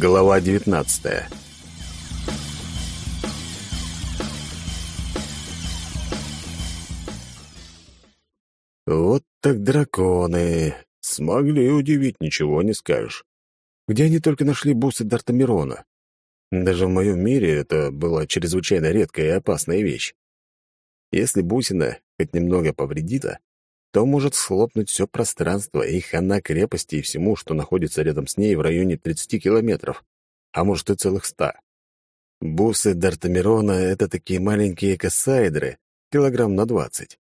Глава 19 Вот так драконы. Смогли удивить, ничего не скажешь. Где они только нашли бусы Дартамирона? Даже в моем мире это была чрезвычайно редкая и опасная вещь. Если бусина хоть немного повредита, то может схлопнуть все пространство и хана крепости и всему, что находится рядом с ней в районе 30 километров, а может и целых 100. Бусы Дартамирона — это такие маленькие кассайдры, килограмм на 20.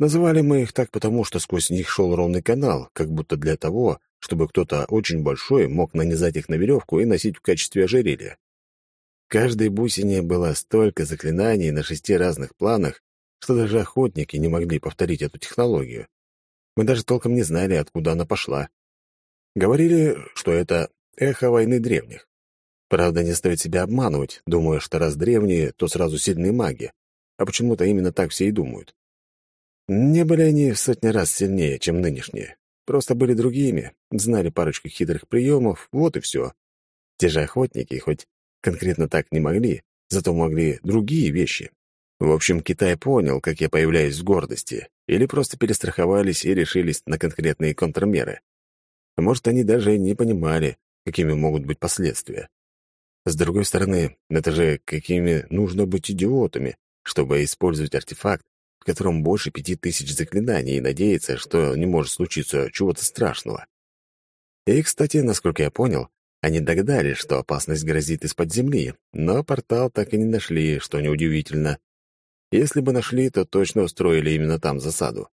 Называли мы их так потому, что сквозь них шел ровный канал, как будто для того, чтобы кто-то очень большой мог нанизать их на веревку и носить в качестве ожерелья. В каждой бусине было столько заклинаний на шести разных планах, что даже охотники не могли повторить эту технологию. Мы даже толком не знали, откуда она пошла. Говорили, что это эхо войны древних. Правда, не стоит себя обманывать, думая, что раз древние, то сразу сильные маги. А почему-то именно так все и думают. Не были они в сотни раз сильнее, чем нынешние. Просто были другими, знали парочку хитрых приемов, вот и все. Те же охотники, хоть конкретно так не могли, зато могли другие вещи. В общем, Китай понял, как я появляюсь в гордости, или просто перестраховались и решились на конкретные контрмеры. Может, они даже не понимали, какими могут быть последствия. С другой стороны, это же какими нужно быть идиотами, чтобы использовать артефакт, в котором больше пяти тысяч заклинаний, и надеяться, что не может случиться чего-то страшного. И, кстати, насколько я понял, они догадались, что опасность грозит из-под земли, но портал так и не нашли, что неудивительно. Если бы нашли, то точно устроили именно там засаду.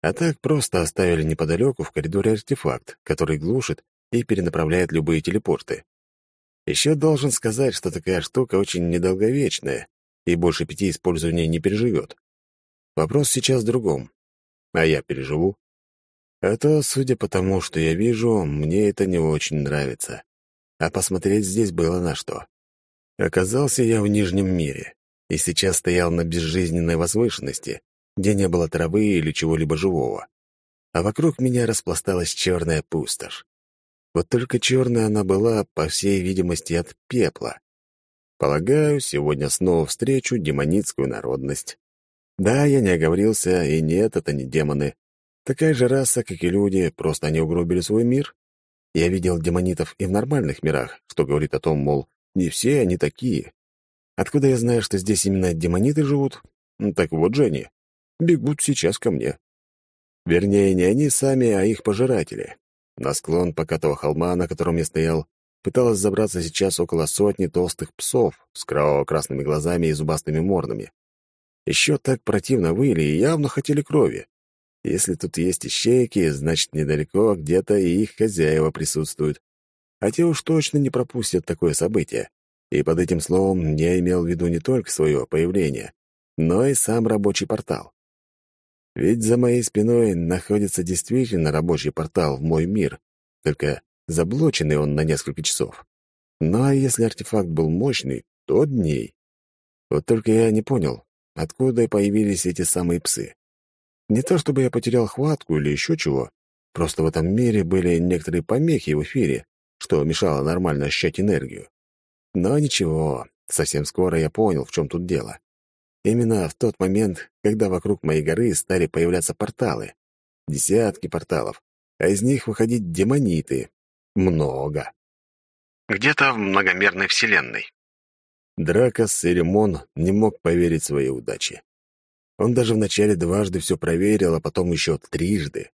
А так просто оставили неподалеку в коридоре артефакт, который глушит и перенаправляет любые телепорты. Еще должен сказать, что такая штука очень недолговечная и больше пяти использований не переживет. Вопрос сейчас в другом. А я переживу? А то, судя по тому, что я вижу, мне это не очень нравится. А посмотреть здесь было на что. Оказался я в Нижнем мире и сейчас стоял на безжизненной возвышенности, где не было травы или чего-либо живого. А вокруг меня распласталась черная пустошь. Вот только черная она была, по всей видимости, от пепла. Полагаю, сегодня снова встречу демонитскую народность. Да, я не оговорился, и нет, это не демоны. Такая же раса, как и люди, просто они угробили свой мир. Я видел демонитов и в нормальных мирах, что говорит о том, мол, не все они такие. Откуда я знаю, что здесь именно демониты живут? Так вот же они. Бегут сейчас ко мне. Вернее, не они сами, а их пожиратели. На склон покатого холма, на котором я стоял, пыталось забраться сейчас около сотни толстых псов с кроваво-красными глазами и зубастыми мордами. Еще так противно выли и явно хотели крови. Если тут есть ищейки, значит, недалеко где-то и их хозяева присутствуют. А те уж точно не пропустят такое событие. И под этим словом я имел в виду не только свое появление, но и сам рабочий портал. Ведь за моей спиной находится действительно рабочий портал в мой мир, только заблоченный он на несколько часов. Ну а если артефакт был мощный, то дней. Вот только я не понял, откуда появились эти самые псы. Не то чтобы я потерял хватку или еще чего, просто в этом мире были некоторые помехи в эфире, что мешало нормально ощущать энергию. Но ничего, совсем скоро я понял, в чем тут дело. Именно в тот момент, когда вокруг моей горы стали появляться порталы. Десятки порталов, а из них выходить демониты. Много. Где-то в многомерной вселенной. Дракос Ремон не мог поверить своей удаче. Он даже вначале дважды все проверил, а потом еще трижды.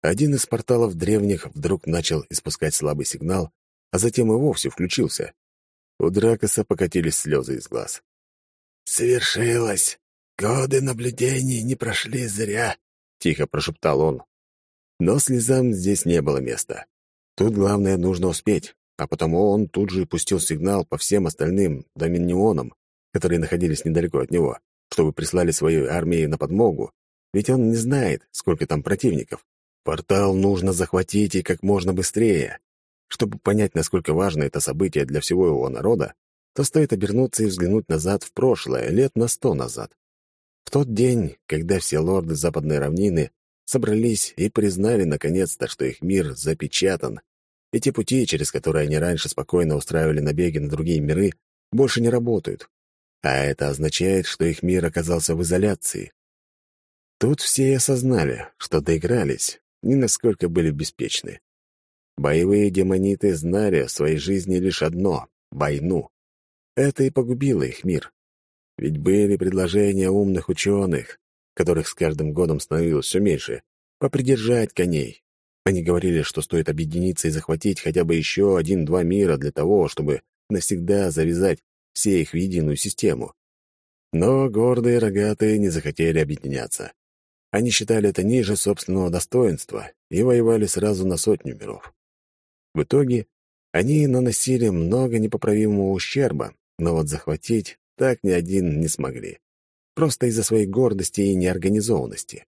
Один из порталов древних вдруг начал испускать слабый сигнал, а затем и вовсе включился. У Дракоса покатились слезы из глаз. «Свершилось! Годы наблюдений не прошли зря!» — тихо прошептал он. Но слезам здесь не было места. Тут главное нужно успеть, а потому он тут же пустил сигнал по всем остальным доминионам, которые находились недалеко от него, чтобы прислали своей армии на подмогу, ведь он не знает, сколько там противников. Портал нужно захватить и как можно быстрее. Чтобы понять, насколько важно это событие для всего его народа, то стоит обернуться и взглянуть назад в прошлое, лет на сто назад. В тот день, когда все лорды Западной равнины собрались и признали наконец-то, что их мир запечатан, и те пути, через которые они раньше спокойно устраивали набеги на другие миры, больше не работают. А это означает, что их мир оказался в изоляции. Тут все осознали, что доигрались, ни насколько были беспечны. Боевые демониты знали в своей жизни лишь одно — войну. Это и погубило их мир. Ведь были предложения умных ученых, которых с каждым годом становилось все меньше, попридержать коней. Они говорили, что стоит объединиться и захватить хотя бы еще один-два мира для того, чтобы навсегда завязать все их в единую систему. Но гордые рогатые не захотели объединяться. Они считали это ниже собственного достоинства и воевали сразу на сотню миров. В итоге они наносили много непоправимого ущерба, но вот захватить так ни один не смогли. Просто из-за своей гордости и неорганизованности.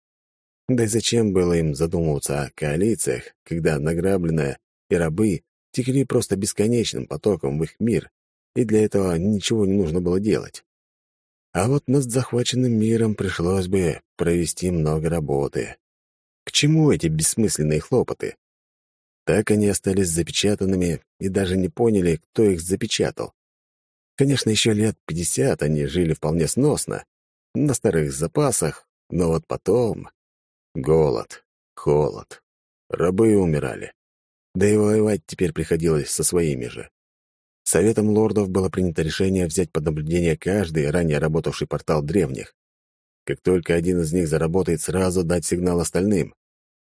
Да и зачем было им задумываться о коалициях, когда награбленное и рабы текли просто бесконечным потоком в их мир, и для этого ничего не нужно было делать. А вот над захваченным миром пришлось бы провести много работы. К чему эти бессмысленные хлопоты? Так они остались запечатанными и даже не поняли, кто их запечатал. Конечно, еще лет пятьдесят они жили вполне сносно, на старых запасах, но вот потом... Голод, холод, рабы умирали. Да и воевать теперь приходилось со своими же. Советом лордов было принято решение взять под наблюдение каждый ранее работавший портал древних. Как только один из них заработает, сразу дать сигнал остальным.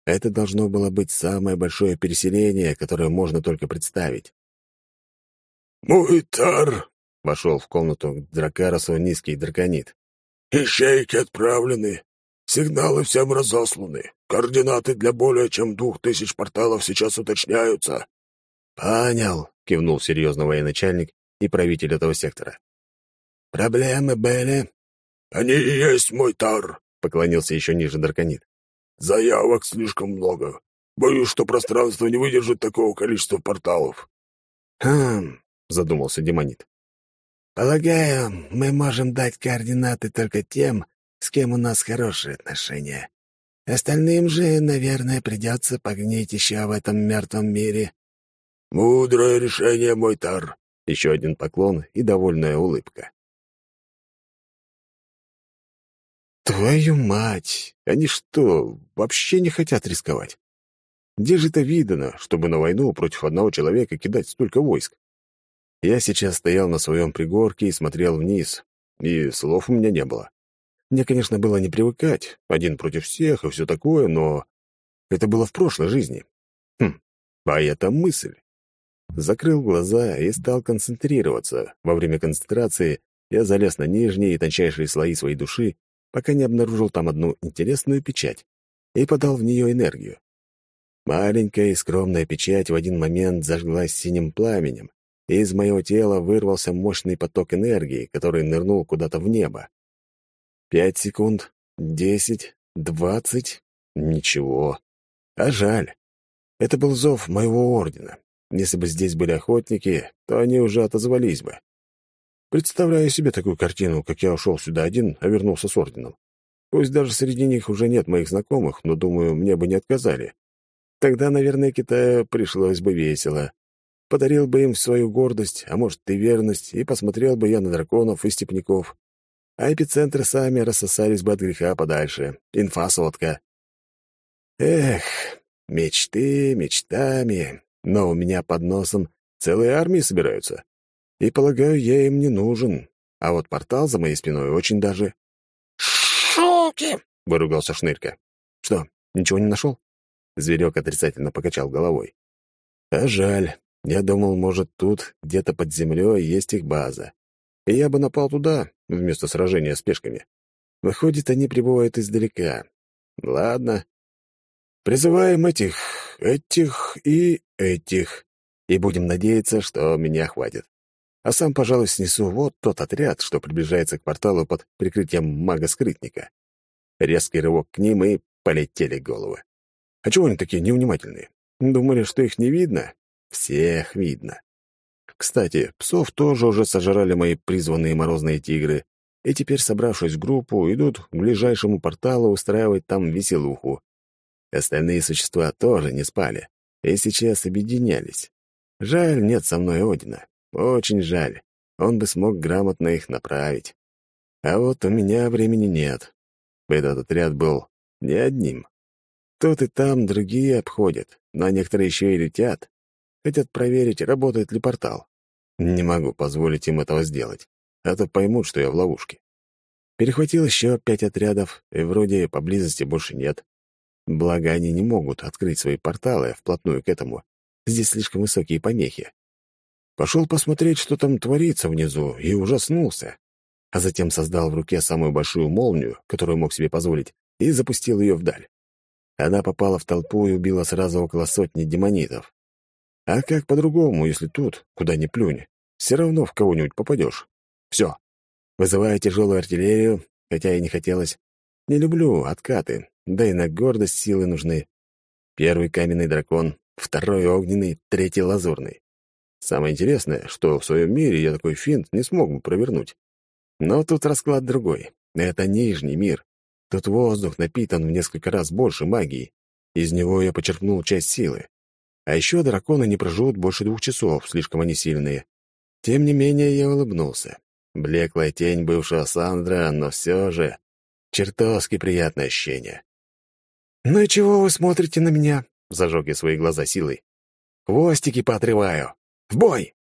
Это должно было быть самое большое переселение, которое можно только представить. «Муитар!» — вошел в комнату к Дракаросу низкий драконит. «Ищейки отправлены. Сигналы всем разосланы. Координаты для более чем двух тысяч порталов сейчас уточняются». «Понял», — кивнул серьезно военачальник и правитель этого сектора. «Проблемы были?» «Они и есть мой тар», — поклонился еще ниже Драконит. «Заявок слишком много. Боюсь, что пространство не выдержит такого количества порталов». «Хм», — задумался Демонит. «Полагаю, мы можем дать координаты только тем, с кем у нас хорошие отношения. Остальным же, наверное, придется погнить еще в этом мертвом мире». «Мудрое решение, мой тар!» Еще один поклон и довольная улыбка. Твою мать! Они что, вообще не хотят рисковать? Где же это видано, чтобы на войну против одного человека кидать столько войск? Я сейчас стоял на своем пригорке и смотрел вниз, и слов у меня не было. Мне, конечно, было не привыкать, один против всех и все такое, но это было в прошлой жизни. Хм, а это мысль закрыл глаза и стал концентрироваться. Во время концентрации я залез на нижние и тончайшие слои своей души, пока не обнаружил там одну интересную печать и подал в нее энергию. Маленькая и скромная печать в один момент зажглась синим пламенем, и из моего тела вырвался мощный поток энергии, который нырнул куда-то в небо. Пять секунд, десять, двадцать — ничего. А жаль. Это был зов моего ордена, если бы здесь были охотники, то они уже отозвались бы. Представляю себе такую картину, как я ушел сюда один, а вернулся с орденом. Пусть даже среди них уже нет моих знакомых, но, думаю, мне бы не отказали. Тогда, наверное, Китаю пришлось бы весело. Подарил бы им свою гордость, а может и верность, и посмотрел бы я на драконов и степняков. А эпицентры сами рассосались бы от греха подальше. Инфа сотка. Эх, мечты мечтами, но у меня под носом целые армии собираются. И, полагаю, я им не нужен. А вот портал за моей спиной очень даже... «Шоки!» — выругался Шнырька. «Что, ничего не нашел?» Зверек отрицательно покачал головой. «А жаль. Я думал, может, тут, где-то под землей, есть их база. И я бы напал туда, вместо сражения с пешками. Выходит, они прибывают издалека. Ладно. Призываем этих, этих и этих, и будем надеяться, что меня хватит. А сам, пожалуй, снесу вот тот отряд, что приближается к порталу под прикрытием мага-скрытника. Резкий рывок к ним, и полетели головы. А чего они такие невнимательные? Думали, что их не видно? Всех видно. Кстати, псов тоже уже сожрали мои призванные морозные тигры, и теперь, собравшись в группу, идут к ближайшему порталу устраивать там веселуху. Остальные существа тоже не спали. и сейчас объединялись. Жаль, нет со мной Одина. Очень жаль. Он бы смог грамотно их направить. А вот у меня времени нет. Этот отряд был не одним. Тут и там другие обходят, но некоторые еще и летят. Хотят проверить, работает ли портал. Не могу позволить им этого сделать, а то поймут, что я в ловушке. Перехватил еще пять отрядов, и вроде поблизости больше нет. Благо, они не могут открыть свои порталы вплотную к этому. Здесь слишком высокие помехи. Пошел посмотреть, что там творится внизу, и ужаснулся. А затем создал в руке самую большую молнию, которую мог себе позволить, и запустил ее вдаль. Она попала в толпу и убила сразу около сотни демонитов. А как по-другому, если тут, куда ни плюнь, все равно в кого-нибудь попадешь. Все. Вызываю тяжелую артиллерию, хотя и не хотелось. Не люблю откаты, да и на гордость силы нужны. Первый каменный дракон, второй огненный, третий лазурный. Самое интересное, что в своем мире я такой финт не смог бы провернуть. Но тут расклад другой. Это нижний мир. Тут воздух напитан в несколько раз больше магии. Из него я почерпнул часть силы. А еще драконы не проживут больше двух часов, слишком они сильные. Тем не менее, я улыбнулся. Блеклая тень бывшего Сандра, но все же чертовски приятное ощущение. «Ну и чего вы смотрите на меня?» — зажег я свои глаза силой. «Хвостики поотрываю! В бой!»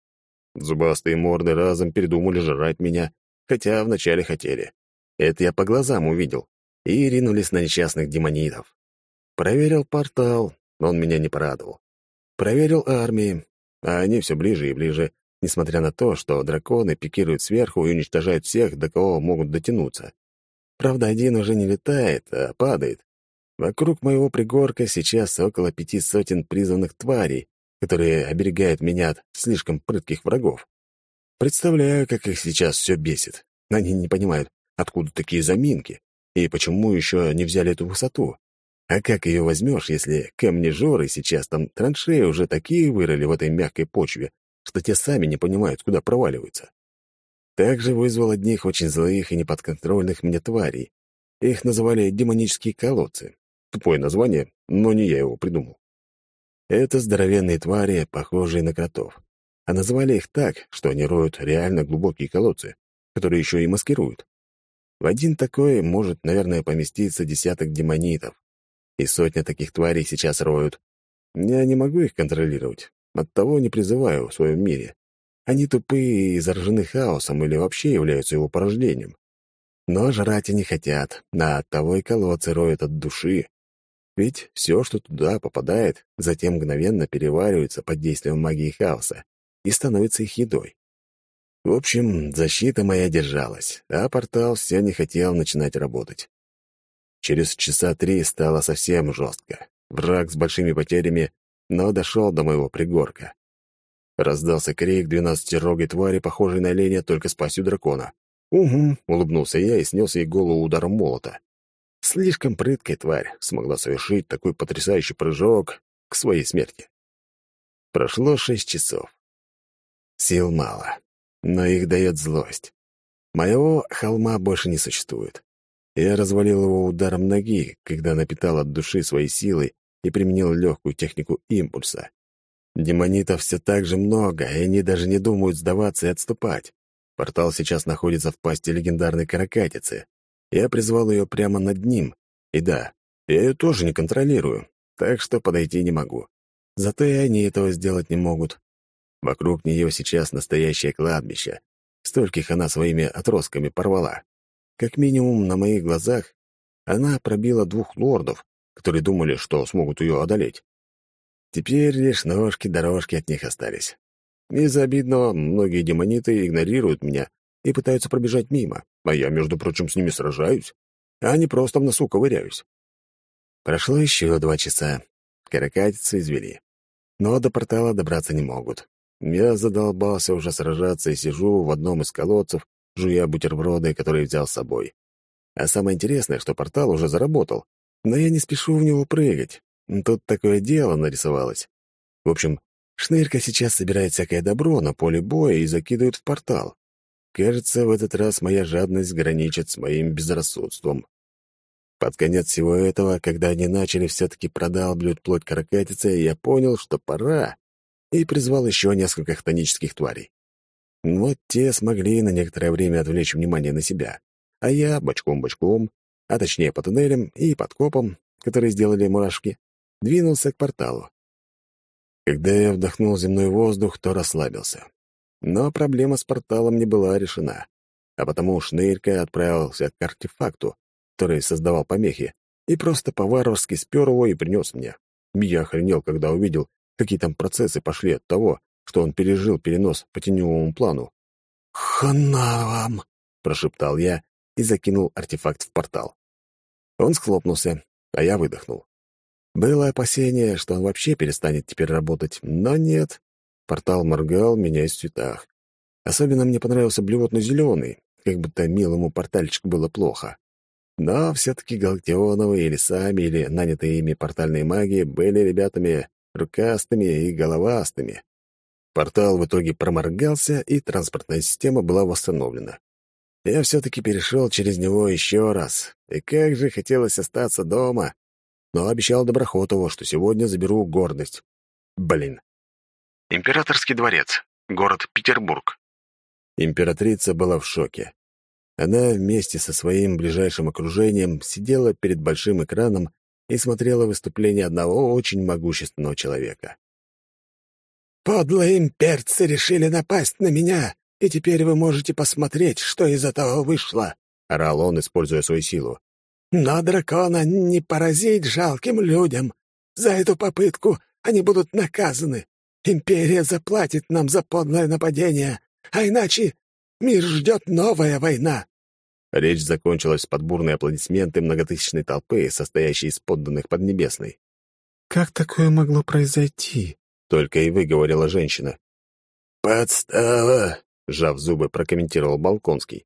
Зубастые морды разом передумали жрать меня, хотя вначале хотели. Это я по глазам увидел. И ринулись на несчастных демонитов. Проверил портал, он меня не порадовал. Проверил армии, а они все ближе и ближе, несмотря на то, что драконы пикируют сверху и уничтожают всех, до кого могут дотянуться. Правда, один уже не летает, а падает. Вокруг моего пригорка сейчас около пяти сотен призванных тварей, которые оберегают меня от слишком прытких врагов. Представляю, как их сейчас все бесит. Они не понимают, откуда такие заминки, и почему еще не взяли эту высоту. А как ее возьмешь, если камни-жоры сейчас там траншеи уже такие вырыли в этой мягкой почве, что те сами не понимают, куда проваливаются? Также вызвал одних очень злых и неподконтрольных мне тварей. Их называли демонические колодцы. Тупое название, но не я его придумал. Это здоровенные твари, похожие на кротов. А назвали их так, что они роют реально глубокие колодцы, которые еще и маскируют. В один такой может, наверное, поместиться десяток демонитов. И сотня таких тварей сейчас роют. Я не могу их контролировать. Оттого не призываю в своем мире. Они тупые и заражены хаосом или вообще являются его порождением. Но жрать они хотят, а оттого и колодцы роют от души. Ведь все, что туда попадает, затем мгновенно переваривается под действием магии хаоса и становится их едой. В общем, защита моя держалась, а портал все не хотел начинать работать. Через часа три стало совсем жестко. Враг с большими потерями, но дошел до моего пригорка. Раздался крик двенадцатирогой твари, похожей на оленя, только с дракона. «Угу», — улыбнулся я и снес ей голову ударом молота. Слишком прыткая тварь смогла совершить такой потрясающий прыжок к своей смерти. Прошло шесть часов. Сил мало, но их дает злость. Моего холма больше не существует. Я развалил его ударом ноги, когда напитал от души своей силой и применил легкую технику импульса. Демонитов все так же много, и они даже не думают сдаваться и отступать. Портал сейчас находится в пасти легендарной каракатицы. Я призвал ее прямо над ним. И да, я ее тоже не контролирую, так что подойти не могу. Зато и они этого сделать не могут. Вокруг нее сейчас настоящее кладбище. Стольких она своими отростками порвала. Как минимум, на моих глазах она пробила двух лордов, которые думали, что смогут ее одолеть. Теперь лишь ножки-дорожки от них остались. Из-за обидного многие демониты игнорируют меня и пытаются пробежать мимо, а я, между прочим, с ними сражаюсь, а не просто в носу ковыряюсь. Прошло еще два часа. Каракатицы извели. Но до портала добраться не могут. Я задолбался уже сражаться и сижу в одном из колодцев, жуя бутерброды, которые взял с собой. А самое интересное, что портал уже заработал, но я не спешу в него прыгать. Тут такое дело нарисовалось. В общем, Шнырька сейчас собирает всякое добро на поле боя и закидывает в портал. Кажется, в этот раз моя жадность граничит с моим безрассудством. Под конец всего этого, когда они начали все-таки продалбливать плоть каракатицы, я понял, что пора, и призвал еще несколько хтонических тварей. Вот те смогли на некоторое время отвлечь внимание на себя, а я бочком-бочком, а точнее по туннелям и подкопам, которые сделали мурашки, двинулся к порталу. Когда я вдохнул земной воздух, то расслабился. Но проблема с порталом не была решена, а потому Шнырька отправился к артефакту, который создавал помехи, и просто по-варварски спер его и принес мне. Я охренел, когда увидел, какие там процессы пошли от того, что он пережил перенос по теневому плану. «Хана вам!» — прошептал я и закинул артефакт в портал. Он схлопнулся, а я выдохнул. Было опасение, что он вообще перестанет теперь работать, но нет. Портал моргал, меняясь в цветах. Особенно мне понравился блевотно-зеленый, как будто милому портальчику было плохо. Но все-таки Галактионовы или сами, или нанятые ими портальные маги были ребятами рукастыми и головастыми. Портал в итоге проморгался, и транспортная система была восстановлена. Я все-таки перешел через него еще раз, и как же хотелось остаться дома, но обещал Доброхотову, что сегодня заберу гордость. Блин. Императорский дворец. Город Петербург. Императрица была в шоке. Она вместе со своим ближайшим окружением сидела перед большим экраном и смотрела выступление одного очень могущественного человека. «Подлые имперцы решили напасть на меня, и теперь вы можете посмотреть, что из этого вышло», — орал он, используя свою силу. Но дракона не поразить жалким людям. За эту попытку они будут наказаны. Империя заплатит нам за подлое нападение, а иначе мир ждет новая война». Речь закончилась под бурные аплодисменты многотысячной толпы, состоящей из подданных Поднебесной. «Как такое могло произойти?» — только и выговорила женщина. «Подстава!» — сжав зубы, прокомментировал Балконский.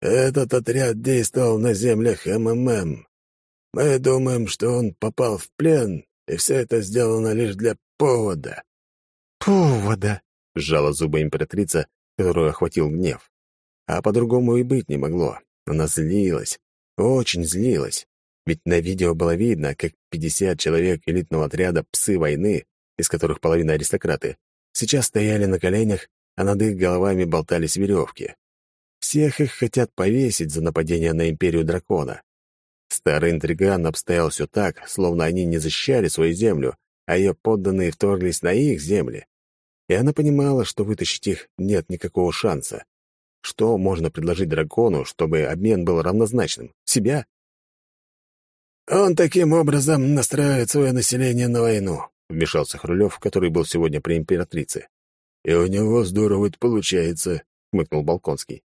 Этот отряд действовал на землях МММ. Мы думаем, что он попал в плен, и все это сделано лишь для повода». «Повода?» — сжала зубы императрица, которую охватил гнев. А по-другому и быть не могло. Она злилась, очень злилась. Ведь на видео было видно, как 50 человек элитного отряда «Псы войны», из которых половина аристократы, сейчас стояли на коленях, а над их головами болтались веревки. Всех их хотят повесить за нападение на империю дракона. Старый интриган обстоял все так, словно они не защищали свою землю, а ее подданные вторглись на их земли. И она понимала, что вытащить их нет никакого шанса. Что можно предложить дракону, чтобы обмен был равнозначным? Себя? «Он таким образом настраивает свое население на войну», — вмешался Хрулев, который был сегодня при императрице. «И у него здорово это получается», — хмыкнул Балконский.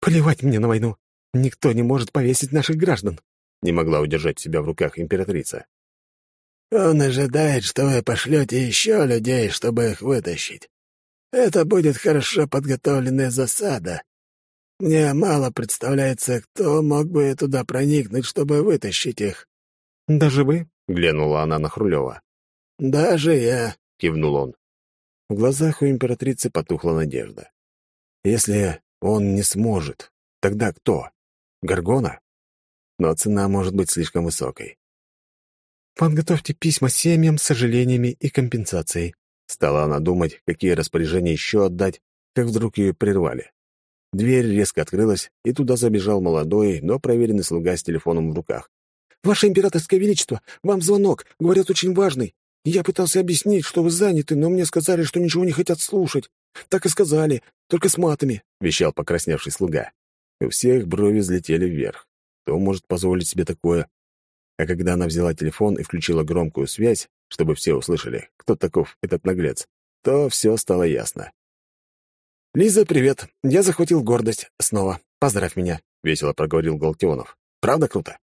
«Плевать мне на войну. Никто не может повесить наших граждан», — не могла удержать себя в руках императрица. «Он ожидает, что вы пошлете еще людей, чтобы их вытащить. Это будет хорошо подготовленная засада. Мне мало представляется, кто мог бы туда проникнуть, чтобы вытащить их». «Даже вы?» — глянула она на Хрулева. «Даже я», — кивнул он. В глазах у императрицы потухла надежда. Если он не сможет. Тогда кто? Гаргона? Но цена может быть слишком высокой. «Подготовьте письма семьям с сожалениями и компенсацией». Стала она думать, какие распоряжения еще отдать, как вдруг ее прервали. Дверь резко открылась, и туда забежал молодой, но проверенный слуга с телефоном в руках. «Ваше императорское величество, вам звонок, говорят, очень важный. Я пытался объяснить, что вы заняты, но мне сказали, что ничего не хотят слушать. Так и сказали, только с матами», — вещал покрасневший слуга. У всех брови взлетели вверх. Кто может позволить себе такое? А когда она взяла телефон и включила громкую связь, чтобы все услышали, кто таков этот наглец, то все стало ясно. «Лиза, привет. Я захватил гордость. Снова. Поздравь меня», — весело проговорил Галтионов. «Правда круто?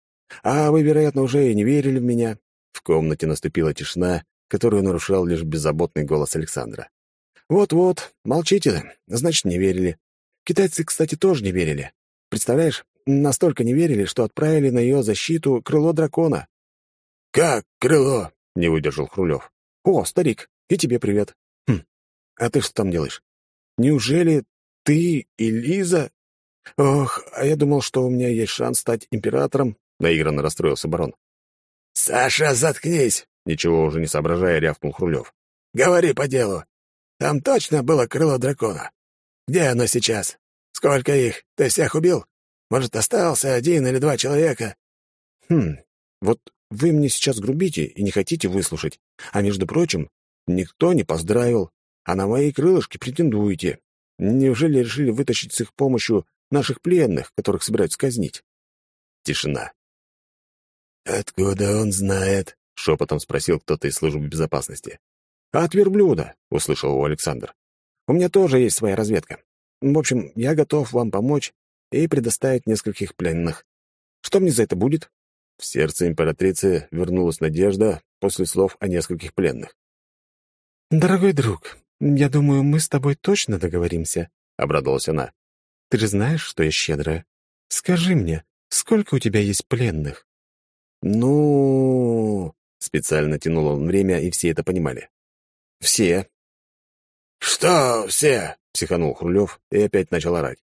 А вы, вероятно, уже и не верили в меня». В комнате наступила тишина, которую нарушал лишь беззаботный голос Александра. «Вот-вот, молчите, значит, не верили. Китайцы, кстати, тоже не верили. Представляешь, настолько не верили, что отправили на ее защиту крыло дракона». «Как крыло?» — не выдержал Хрулев. «О, старик, и тебе привет. Хм, а ты что там делаешь? Неужели ты и Лиза? Ох, а я думал, что у меня есть шанс стать императором, — наигранно расстроился барон. «Саша, заткнись!» — ничего уже не соображая, рявкнул Хрулев. «Говори по делу. Там точно было крыло дракона. Где оно сейчас? Сколько их? Ты всех убил? Может, остался один или два человека?» «Хм, вот вы мне сейчас грубите и не хотите выслушать. А между прочим, никто не поздравил, а на мои крылышки претендуете. Неужели решили вытащить с их помощью наших пленных, которых собираются казнить?» Тишина. «Откуда он знает?» — шепотом спросил кто-то из службы безопасности. «От верблюда», — услышал его Александр. «У меня тоже есть своя разведка. В общем, я готов вам помочь и предоставить нескольких пленных. Что мне за это будет?» В сердце императрицы вернулась надежда после слов о нескольких пленных. «Дорогой друг, я думаю, мы с тобой точно договоримся», — обрадовалась она. «Ты же знаешь, что я щедрая. Скажи мне, сколько у тебя есть пленных?» «Ну...» — специально тянул он время, и все это понимали. «Все». «Что все?» — психанул Хрулев и опять начал орать.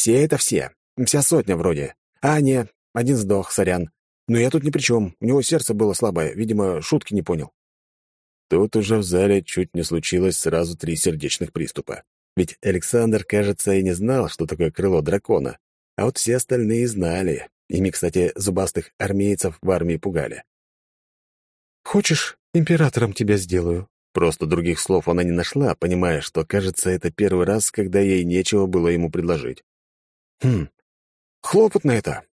«Все — это все. Вся сотня вроде. А, не, один сдох, сорян. Но я тут ни при чем. У него сердце было слабое, видимо, шутки не понял». Тут уже в зале чуть не случилось сразу три сердечных приступа. Ведь Александр, кажется, и не знал, что такое крыло дракона. А вот все остальные знали. Ими, кстати, зубастых армейцев в армии пугали. «Хочешь, императором тебя сделаю?» Просто других слов она не нашла, понимая, что, кажется, это первый раз, когда ей нечего было ему предложить. «Хм, хлопотно это.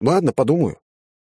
Ладно, подумаю».